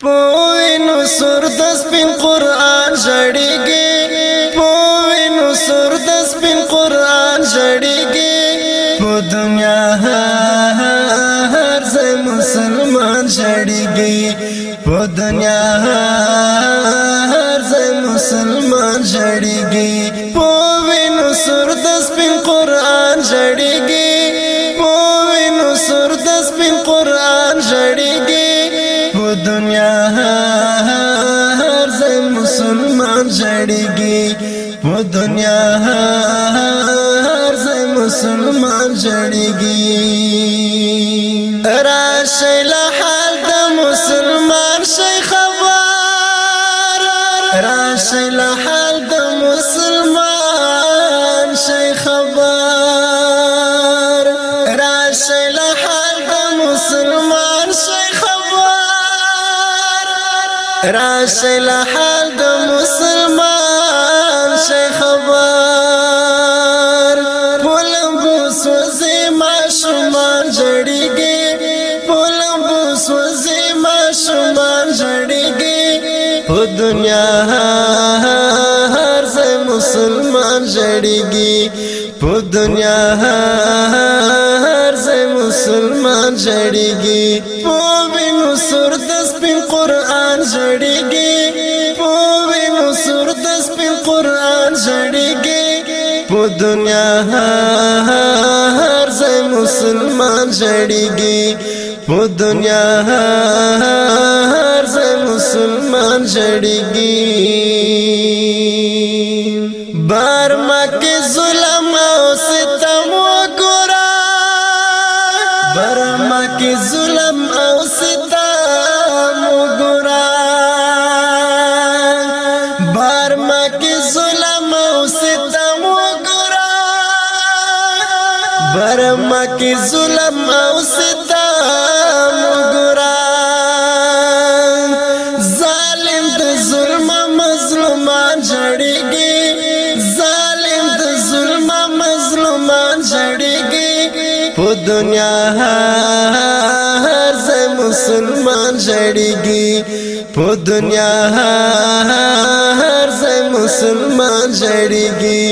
پوینو سر د سپین قران جړیږي پوینو سر د سپین قران جړیږي په دنیا هر ځای مسلمان جړیږي په دنیا هر ځای مسلمان جړیږي پوینو سر د دنیا هر ځای مسلمان جړیږي په دنیا هر ځای مسلمان جړیږي راشه له حال د مسلمان شیخ خبر راشه له راشل حال د مسلمان شي خبر پولم بوسوزي ماشومان جړيږي پولم بوسوزي ماشومان جړيږي په دنیا هر ځای مسلمان جړيږي په دنیا هر ځای مسلمان جړيږي په وینو سرته زړیږي په وینو سور د سپین قران زړیږي په دنیا هر ځای مسلمان زړیږي په دنیا هر ځای مسلمان زړیږي بار مکه ظلم او ستم وګرا بار مکه مکی ظلم او ستم ګرا ظالم د ظلم مظلومان جړیږي ظالم د ظلم مظلومان جړیږي په دنیا هر ځای مسلمان جړیږي په دنیا هر ځای مسلمان جړیږي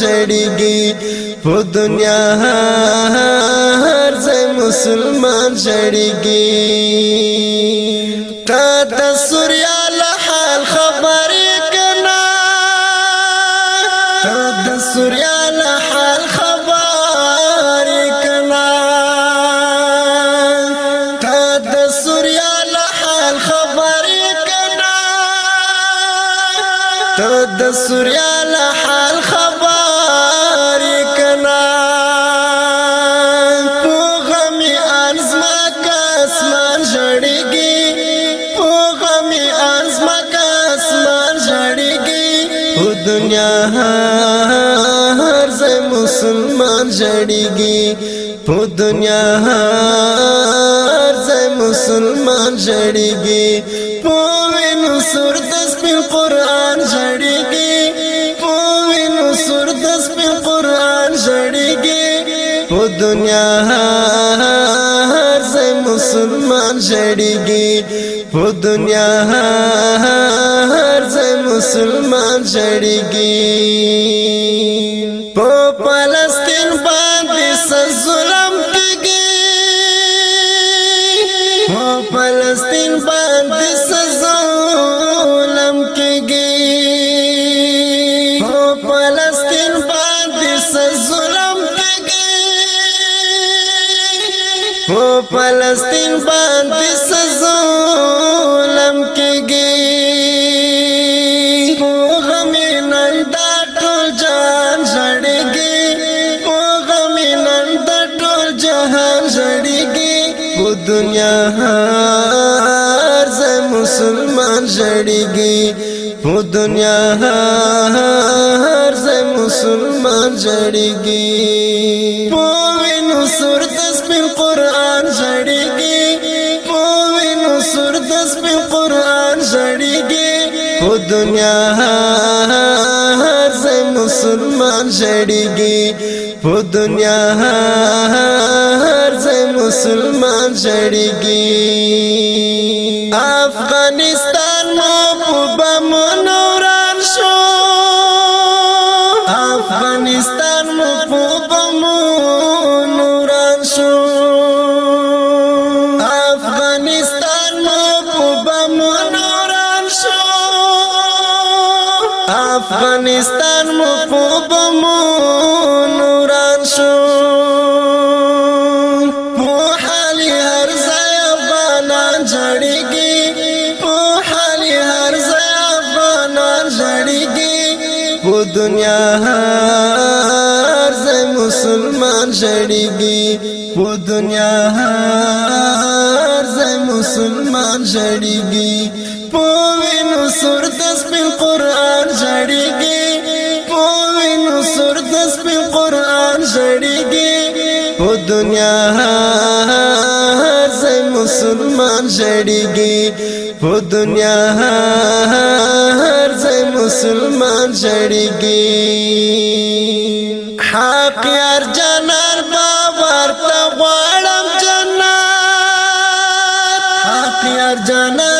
جړیږي په دنیا هر ځای مسلمان جړیږي تا د سوریا له حال خبرې کنا تا د سوریا له حال خبرې کنا تا د سوریا له حال خبرې کنا تا د سوریا هر ځای مسلمان جړیږي په دنیا هر ځای مسلمان جړیږي په وینو سور د سپین قران جړیږي په وینو سور د سپین قران جړیږي په دنیا هر مسلمان جړیږي په دنیا هر ځای مسلمان جړیږي په په فلسطین باندې ظلم کېږي او غمې نن دا ټول جهان زړېږي او غمې نن دا ټول جهان زړېږي او دنیا هر زه مسلمان زړېږي او دنیا هر زه مسلمان زړېږي مسلمان جړیږي په دنیا هر ځای مسلمان جړیږي افغانستان مو په بمن افغانستان مو په بمو نوران شو مو حالي هر ځای افغانان جړيږي مو حالي هر ځای افغانان جړيږي په دنیا هر ځای مسلمان جړيږي په دنیا هر ځای مسلمان جړيږي په وینو سور د سپین قران دنیا هر ځای مسلمان جړیږي په دنیا هر ځای مسلمان جړیږي حق یار جنان باور ته غواړم جنات حق یار جنان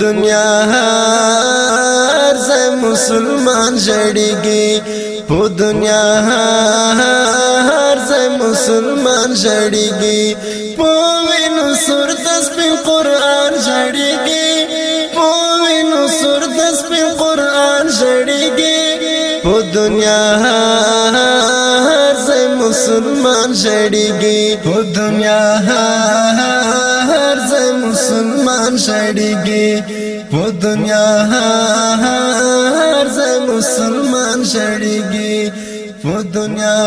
دنیا هر ځای مسلمان جړیږي په دنیا هر ځای مسلمان جړیږي په وینو سر دس په قران جړیږي په وینو سر دس په قران جړیږي په دنیا هر ځای مسلمان جړیږي په دنیا هر مسلمان شړیږي په دنیا هر ځای مسلمان شړیږي په دنیا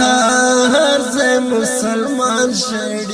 هر ځای مسلمان شړیږي